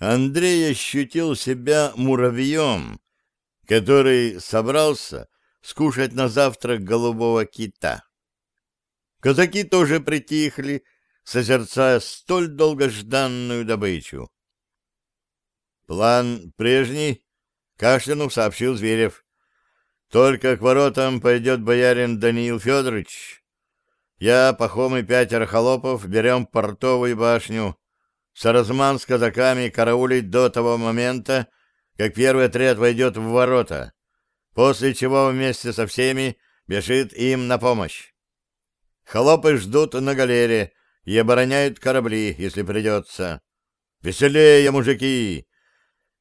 Андрей ощутил себя муравьем, который собрался скушать на завтрак голубого кита. Казаки тоже притихли, созерцая столь долгожданную добычу. «План прежний», — кашлянув сообщил Зверев. «Только к воротам пойдет боярин Даниил Федорович. Я, Пахом и пятеро холопов берем портовую башню. Саразман с казаками караулить до того момента, как первый отряд войдет в ворота, после чего вместе со всеми бежит им на помощь. Холопы ждут на галере и обороняют корабли, если придется. Веселее, мужики!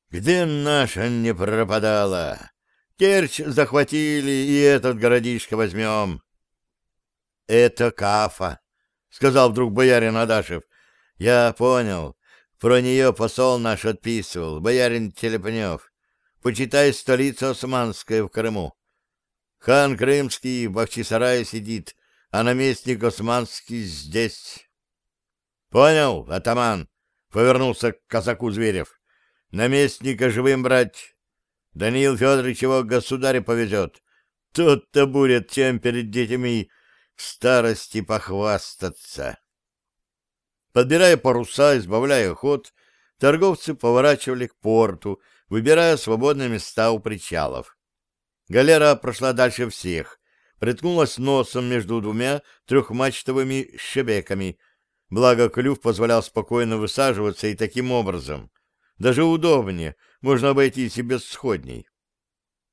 Где наша не пропадала? Керчь захватили, и этот городишко возьмем. — Это Кафа, — сказал вдруг боярин Адашев. — Я понял. Про нее посол наш отписывал, боярин Телепнев. Почитай, столица Османская в Крыму. Хан Крымский в Бахчисарае сидит, а наместник Османский здесь. — Понял, атаман, — повернулся к казаку Зверев. — Наместника живым брать. Даниил Федорович его государю повезет. Тот-то будет чем перед детьми в старости похвастаться. Подбирая паруса, избавляя ход, торговцы поворачивали к порту, выбирая свободные места у причалов. Галера прошла дальше всех, приткнулась носом между двумя трехмачтовыми шебеками, благо клюв позволял спокойно высаживаться и таким образом. Даже удобнее, можно обойтись и без сходней.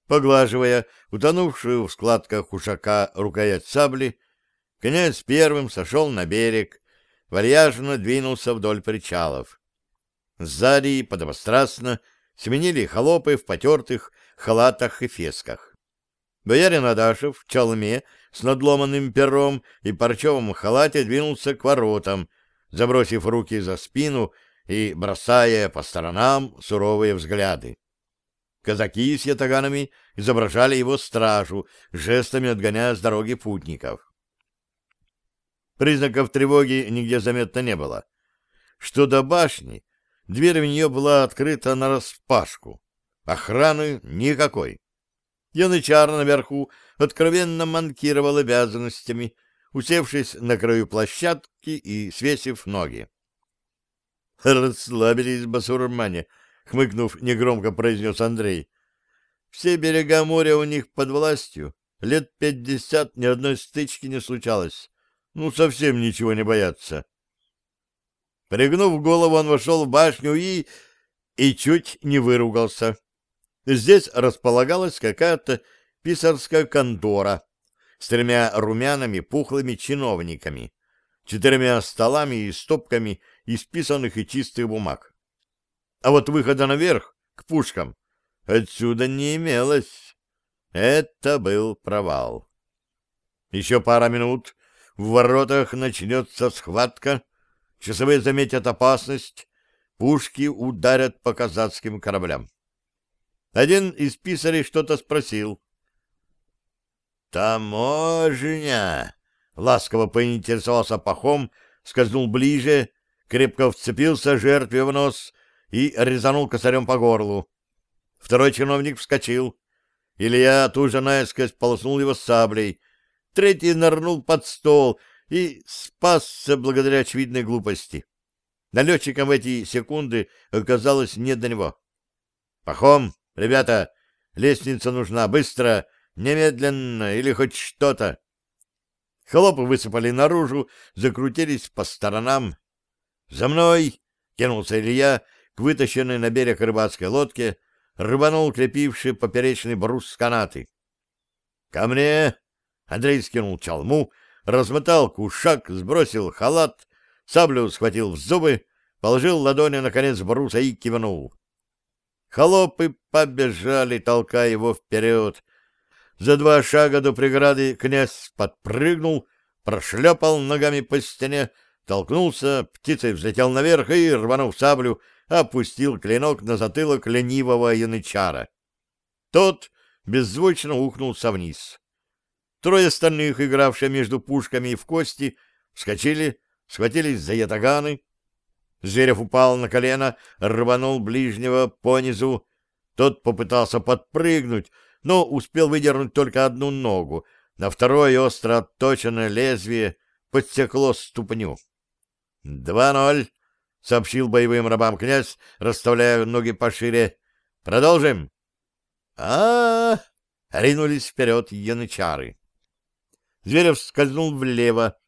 Поглаживая утонувшую в складках ушака рукоять сабли, князь первым сошел на берег, вальяжно двинулся вдоль причалов. Сзади подобострастно сменили холопы в потертых халатах и фесках. Боярин Адашев в чалме с надломанным пером и парчевом халате двинулся к воротам, забросив руки за спину и бросая по сторонам суровые взгляды. Казаки с ятаганами изображали его стражу, жестами отгоняя с дороги путников. Признаков тревоги нигде заметно не было. Что до башни, дверь в нее была открыта нараспашку. Охраны никакой. Янычар наверху откровенно манкировал обязанностями, усевшись на краю площадки и свесив ноги. «Расслабились басурмане», — хмыкнув, негромко произнес Андрей. «Все берега моря у них под властью. Лет пятьдесят ни одной стычки не случалось. Ну, совсем ничего не боятся. Пригнув голову, он вошел в башню и... и чуть не выругался. Здесь располагалась какая-то писарская контора с тремя румяными пухлыми чиновниками, четырьмя столами и стопками исписанных и чистых бумаг. А вот выхода наверх, к пушкам, отсюда не имелось. Это был провал. Еще пара минут, в воротах начнется схватка, часовые заметят опасность, пушки ударят по казацким кораблям. Один из писарей что-то спросил. «Таможня!» — ласково поинтересовался пахом, скользнул ближе, крепко вцепился жертве в нос и резанул косарем по горлу. Второй чиновник вскочил. Илья тут же наискось полоснул его саблей, третий нырнул под стол и спасся благодаря очевидной глупости. Налетчикам в эти секунды оказалось не до него. «Пахом, ребята, лестница нужна, быстро, немедленно или хоть что-то!» Холопы высыпали наружу, закрутились по сторонам. «За мной!» — кинулся Илья к вытащенной на берег рыбацкой лодке, рыбанул крепивший поперечный брус канаты. «Ко мне!» Андрей скинул чалму, размотал кушак, сбросил халат, саблю схватил в зубы, положил ладони на конец бруса и кивнул. Холопы побежали, толкая его вперед. За два шага до преграды князь подпрыгнул, прошлепал ногами по стене, толкнулся, птицей взлетел наверх и, рванув саблю, опустил клинок на затылок ленивого янычара. Тот беззвучно ухнулся вниз. Трое остальных, игравшие между пушками и в кости, вскочили, схватились за ятаганы. Зверев упал на колено, рванул ближнего понизу. Тот попытался подпрыгнуть, но успел выдернуть только одну ногу. На второй остро отточенное лезвие подсекло ступню. «Два ноль», — сообщил боевым рабам князь, расставляя ноги пошире. «Продолжим». а, -а, -а ринулись вперед янычары. Зверев скользнул влево,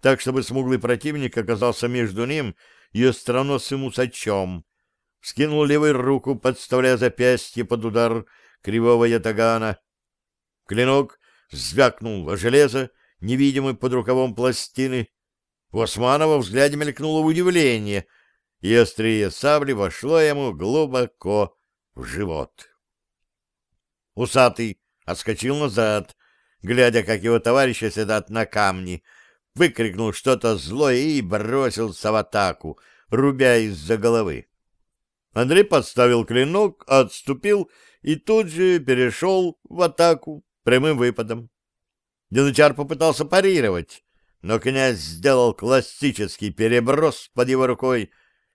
так, чтобы смуглый противник оказался между ним и остроносым усачом. Скинул левую руку, подставляя запястье под удар кривого ятагана. Клинок звякнул о железо, невидимый под рукавом пластины. У Османова взгляде мелькнуло удивление, и острие сабли вошло ему глубоко в живот. Усатый отскочил назад, глядя, как его товарищи сидят на камне, выкрикнул что-то злое и бросился в атаку, рубя из-за головы. Андрей подставил клинок, отступил и тут же перешел в атаку прямым выпадом. Янычар попытался парировать, но князь сделал классический переброс под его рукой,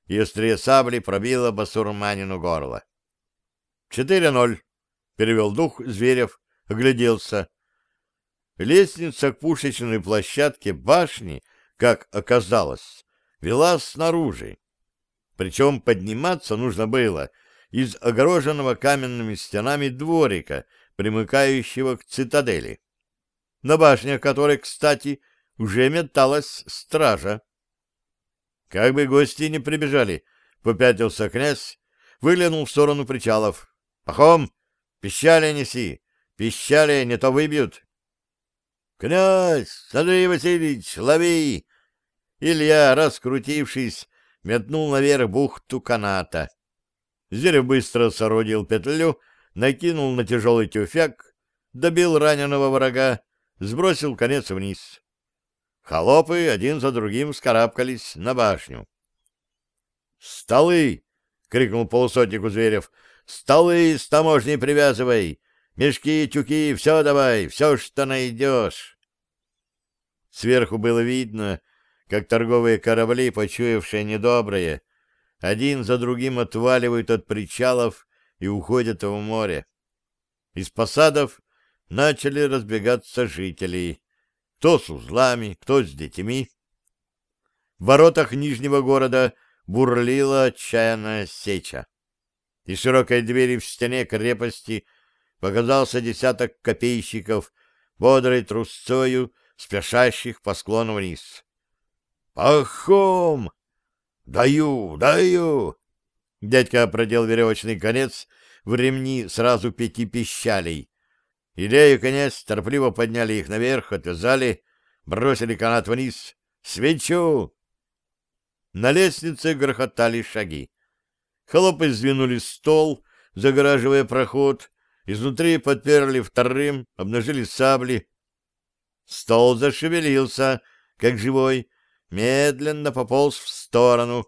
и острие сабли пробило басурманину горло. «Четыре ноль», — перевел дух Зверев, огляделся. Лестница к пушечной площадке башни, как оказалось, вела снаружи. Причем подниматься нужно было из огороженного каменными стенами дворика, примыкающего к цитадели, на башне которой, кстати, уже металась стража. Как бы гости не прибежали, попятился князь, выглянул в сторону причалов. «Пахом, пищали неси, пищали, не то выбьют». «Князь! Андрей Васильевич, лови!» Илья, раскрутившись, метнул наверх бухту каната. Зверь быстро сородил петлю, накинул на тяжелый тюфяк, добил раненого врага, сбросил конец вниз. Холопы один за другим скарабкались на башню. «Столы!» — крикнул полусотнику Зверев. «Столы с таможней привязывай! Мешки, тюки, все давай, все, что найдешь. Сверху было видно, как торговые корабли, почуявшие недоброе, один за другим отваливают от причалов и уходят в море. Из посадов начали разбегаться жители, кто с узлами, кто с детьми. В воротах Нижнего города бурлила отчаянная сеча. Из широкой двери в стене крепости — показался десяток копейщиков, бодрой трусцою, спешащих по склону вниз. «Пахом! Даю, даю!» Дядька продел веревочный конец в ремни сразу пяти пищалей. Илья и конец торпливо подняли их наверх, отвязали, бросили канат вниз. «Свечу!» На лестнице грохотали шаги. Холопы сдвинули стол, загораживая проход, Изнутри подперли вторым, обнажили сабли. Стол зашевелился, как живой, медленно пополз в сторону.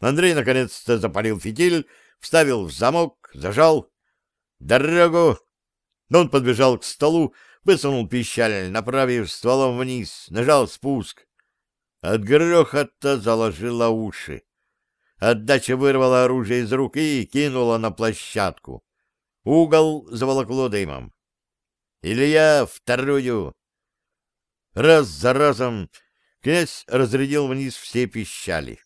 Андрей наконец-то запалил фитиль, вставил в замок, зажал. «Дорогу!» Он подбежал к столу, высунул пищаль, направив стволом вниз, нажал спуск. От грохота заложила уши. Отдача вырвала оружие из рук и кинула на площадку. Угол заволокло дымом. Илья вторую. Раз за разом князь разрядил вниз все пищали.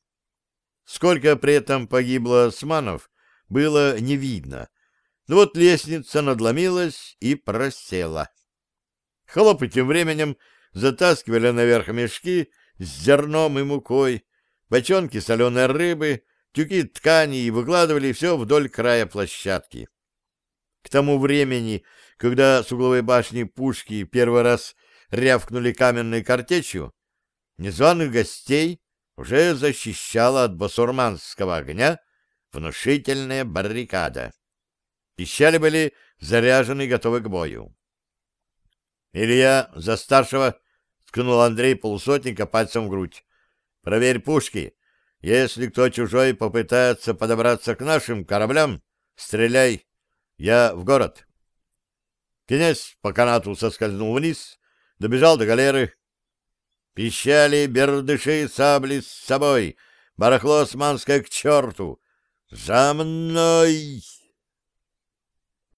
Сколько при этом погибло османов, было не видно. Но вот лестница надломилась и просела. Холопы тем временем затаскивали наверх мешки с зерном и мукой, бочонки соленой рыбы, тюки ткани и выкладывали все вдоль края площадки. К тому времени, когда с угловой башни пушки первый раз рявкнули каменной картечью, незваных гостей уже защищала от басурманского огня внушительная баррикада. Пищали были заряжены и готовы к бою. «Илья, за старшего!» — ткнул Андрей полусотника пальцем в грудь. «Проверь пушки. Если кто чужой попытается подобраться к нашим кораблям, стреляй. Я в город. Князь по канату соскользнул вниз, добежал до галеры. Пищали бердыши сабли с собой, Барахло османское к черту! За мной!»